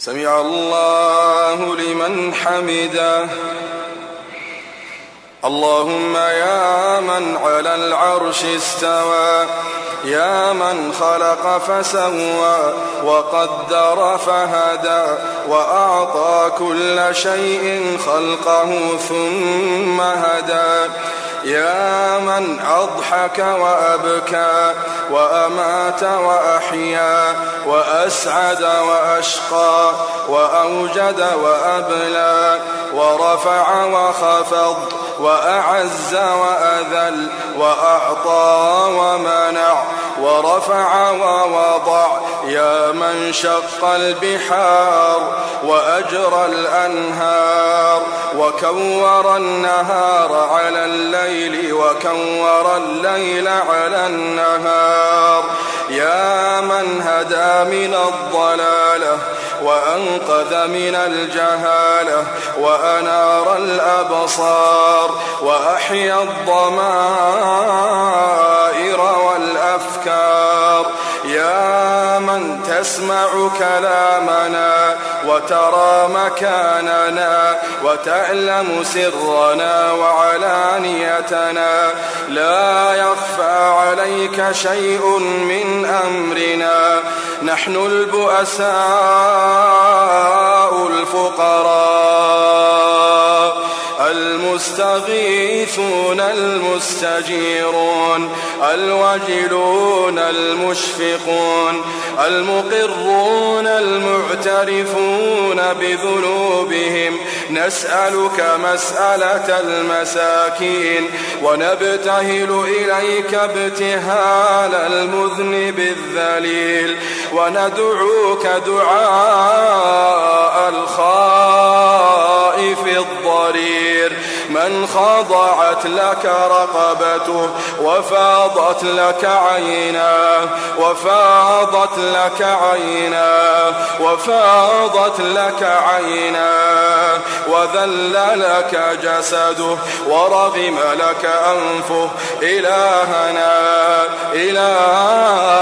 سمع الله لمن حمده. اللهم يا من على العرش استوى يا من خلق فسوى وقدر فهدى وأعطى كل شيء خلقه ثم هدى. يا من أضحك وأبكى وأمات وأحيا وأسعد وأشقى وأوجد وأبلى ورفع وخفض وأعز وأذل وأعطى ومنع ورفع ووضع يا من شق البحار وأجرى الأنهار وكور النهار على الليل وكور الليل على النهار. يا من هدى من الضلالة وأنقذ من الجهالة وأنار الأبصار وأحيا الضمائر والأفكار. تسمع كلامنا وترى مكاننا وتعلم سرنا وعلانيتنا. لا يخفى عليك شيء من أمرنا. نحن البؤساء الفقراء. المستغيثون المستجيرون الوجلون المشفقون المقرون المعترفون بذنوبهم. نسألك مسألة المساكين ونبتهل إليك ابتهال المذنب الذليل وندعوك دعاء الخائف الضرير من خضعت لك رقبته وفاضت لك عيناه وفاضت لك عيناه وفاضت لك عيناه وذل لك جسده ورغم لك أنفه إلهنا إلهنا.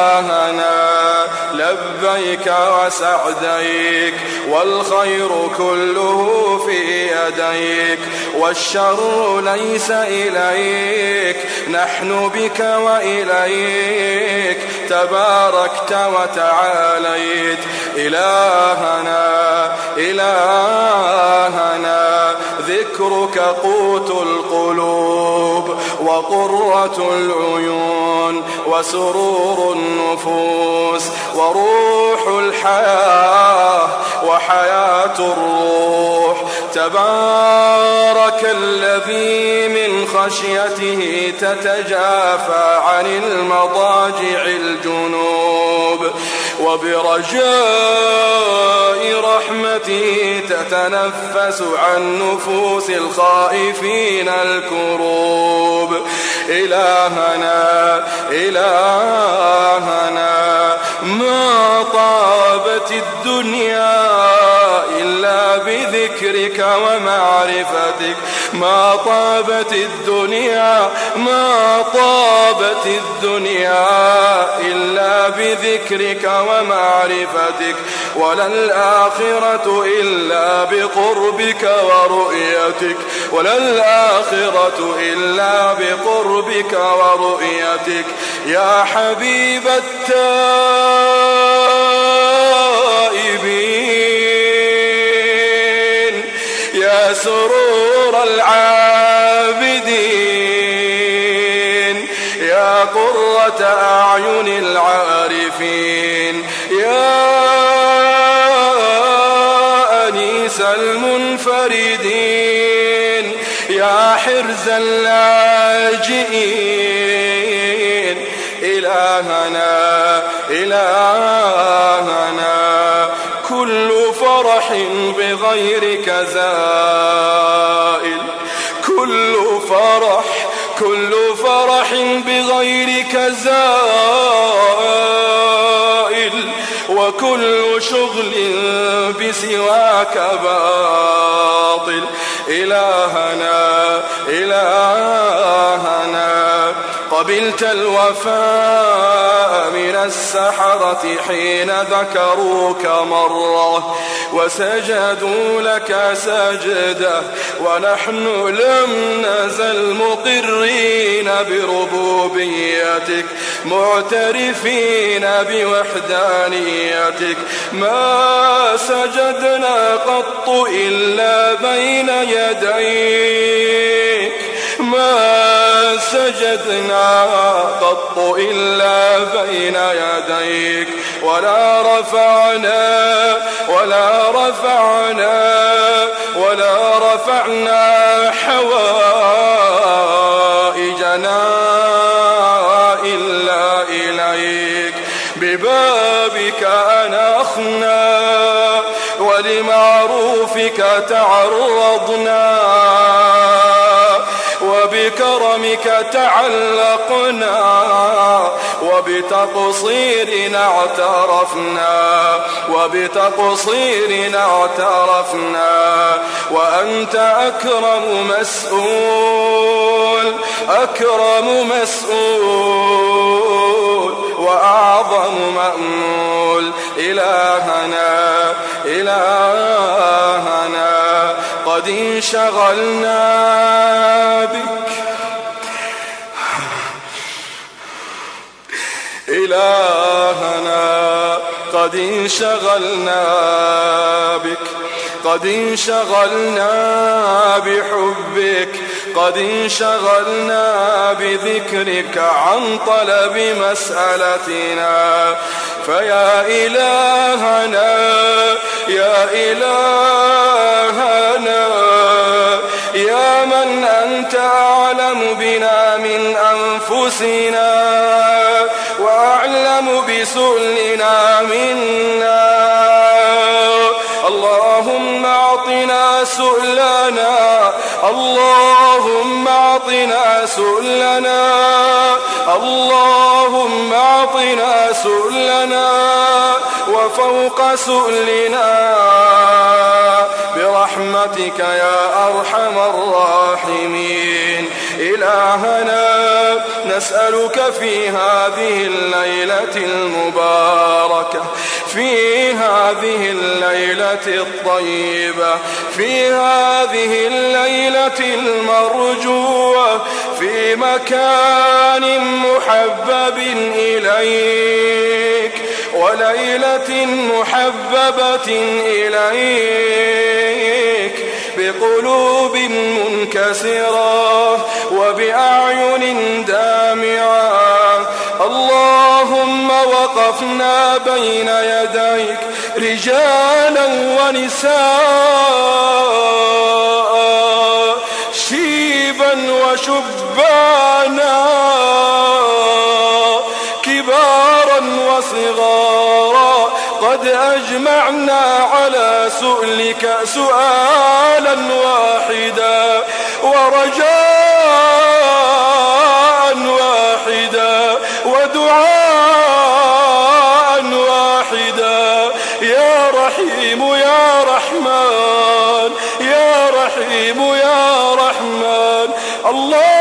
لبيك وسعديك والخير كله في يديك والشر ليس إليك نحن بك وإليك تباركت وتعاليت إلهنا إلهنا ذكرك قوت القلوب وقرة العيون. وسرور النفوس وروح الحياة وحياة الروح. تبارك الذي من خشيته تتجافى عن المضاجع الجنوب. وبرجاء رحمته تتنفس عن نفوس الخائفين الكروب. إلهنا إلهنا ما طابت الدنيا إلا بذكرك ومعرفتك. ما طابت الدنيا ما طابت الدنيا إلا بذكرك ومعرفتك. ولا الآخرة إلا بقربك ورؤيتك. ولا الآخرة إلا بقربك ورؤيتك. يا حبيب التائبين. سرور العابدين. يا قرة أعين العارفين. يا أنيس المنفردين. يا حرز اللاجئين. إلهنا إلهنا. بغيرك زائل كل فرح كل فرح بغيرك زائل وكل شغل بسواك باطل. إلهنا إلهنا قبلت الوفاء. السحرة حين ذكروك مرة وسجدوا لك سجدة ونحن لم نزل مقرين بربوبيتك معترفين بوحدانيتك. ما سجدنا قط إلا بين يديك. ما سجدنا قط إلا بين يديك ولا رفعنا ولا رفعنا ولا رفعنا حوائجنا إلا إليك. ببابك أنخنا ولمعروفك تعرضنا وبكرمك تعلقنا وبتقصيرنا اعترفنا وبتقصيرنا اعترفنا وأنت أكرم مسؤول أكرم مسؤول وأعظم مأمول. إلهنا إلهنا قد انشغلنا قد انشغلنا بك قد انشغلنا بحبك قد انشغلنا بذكرك عن طلب مسألتنا. فيا إلهنا يا إلهنا يا من أنت أعلم بنا من أنفسنا. بسؤلنا منا. اللهم أعطنا سؤلنا. اللهم أعطنا سؤلنا. اللهم أعطنا سؤلنا. وفوق سؤلنا. برحمتك يا أرحم الراحمين. إلهنا نسألك في هذه الليلة المباركة في هذه الليلة الطيبة في هذه الليلة المرجوة في مكان محبب إليك وليلة محببة إليك. بقلوب منكسرة وبأعين دامعة. اللهم وقفنا بين يديك رجالا ونساء شيبا وشبانا. أجمعنا على سؤلك سؤالا واحدا ورجاء واحدا ودعاء واحدا. يا رحيم يا رحمن يا رحيم يا رحمن. اللهم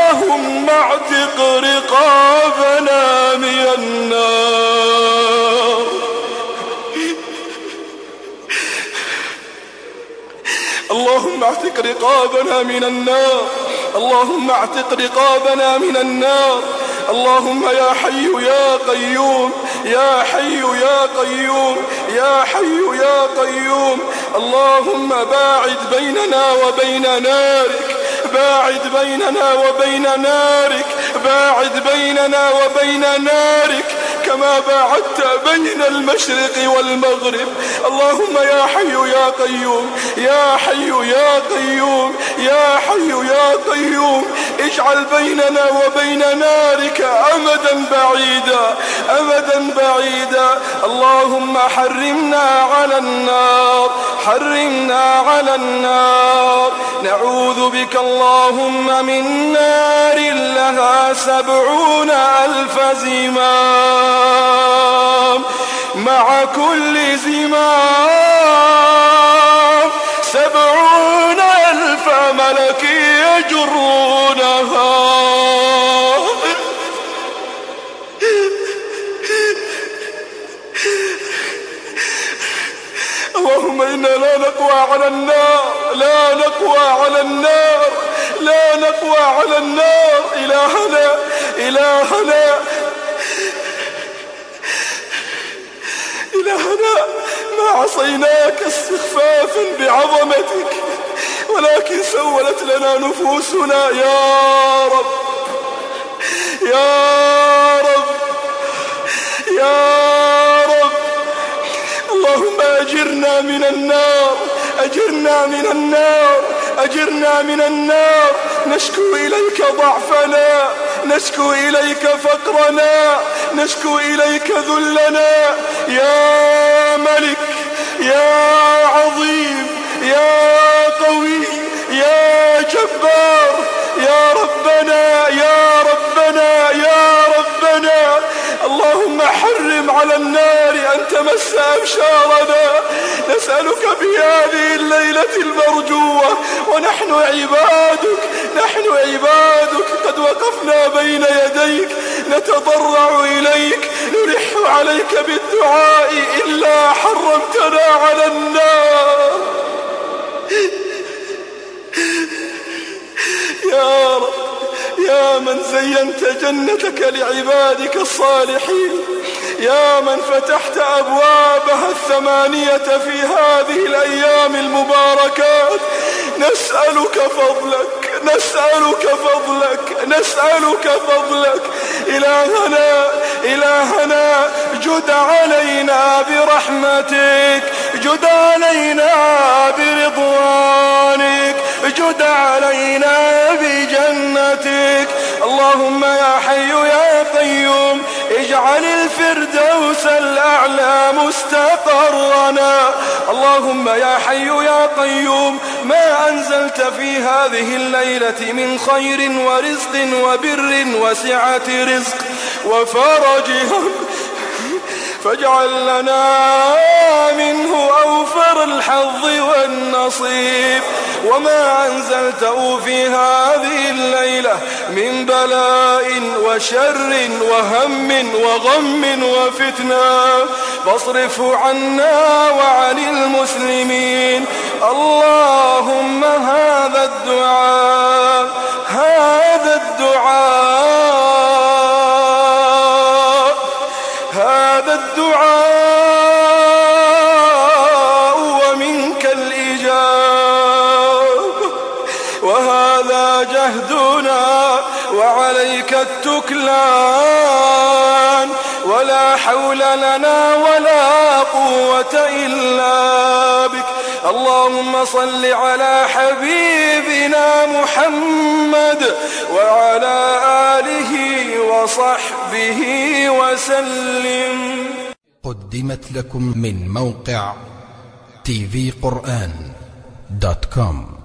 اللهم اعتق رقابنا من النار. اللهم اعتق رقابنا من النار. اللهم يا حي يا قيوم يا حي يا قيوم يا حي يا قيوم. اللهم باعد بيننا وبين نارك. باعد بيننا وبين نارك. باعد بيننا وبين نارك. كما باعدت بين المشرق والمغرب. اللهم يا حي يا قيوم يا حي يا قيوم يا حي يا قيوم اجعل بيننا وبين نارك أمدا بعيدا أمدا بعيدا. اللهم حرمنا على النار حرمنا على النار. نعوذ بك اللهم من نار لها سبعون ألف زمام مع كل زمام. سبعون ألف ملك يجرونها. اللهم إنا لا نقوى على النار لا نقوى على النار لا نقوى على النار. إلهنا إلهنا إلهنا ما عصيناك استخفافا بعظمتك ولكن سولت لنا نفوسنا يا رب يا رب يا رب. اللهم أجرنا من النار أجرنا من النار أجرنا من النار. نشكو إليك ضعفنا نشكو إليك فقرنا نشكو إليك ذلنا يا ملك يا عظيم يا قوي يا جبار يا ربنا يا ربنا يا ربنا. اللهم حرم على النار أن تمس أبشارنا. نسألك في هذه الليلة المرجوة ونحن عبادك نحن عبادك. قد وقفنا بين يديك نتضرع إليك نلح عليك بالدعاء إلا حرمتنا على النار. يا رب يا من زينت جنتك لعبادك الصالحين يا من فتحت أبوابها الثمانية في هذه الأيام المباركات نسألك فضلك نسألك فضلك نسألك فضلك. إلهنا إلهنا جد علينا برحمتك جد علينا برضوانك جد علينا بجنتك. اللهم يا حي يا قيوم اجعل الفردوس الأعلى مستقرنا. اللهم يا حي يا قيوم ما أنزلت في هذه الليلة من خير ورزق وبر وسعة رزق. وفرج فاجعل لنا منه أوفر الحظ والنصيب. وما أنزلته في هذه الليلة من بلاء وشر وهم وغم وفتنة فاصرفه عنا وعن المسلمين ولا حول لنا ولا قوة إلا بك. اللهم صل على حبيبنا محمد وعلى آله وصحبه وسلم. قدمت لكم من موقع TV قرآن dot com.